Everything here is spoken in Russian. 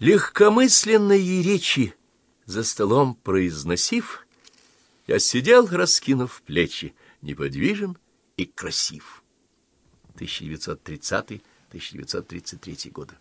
Легкомысленные речи за столом произносив, я сидел, раскинув плечи, неподвижен и красив. 1930-1933 годы.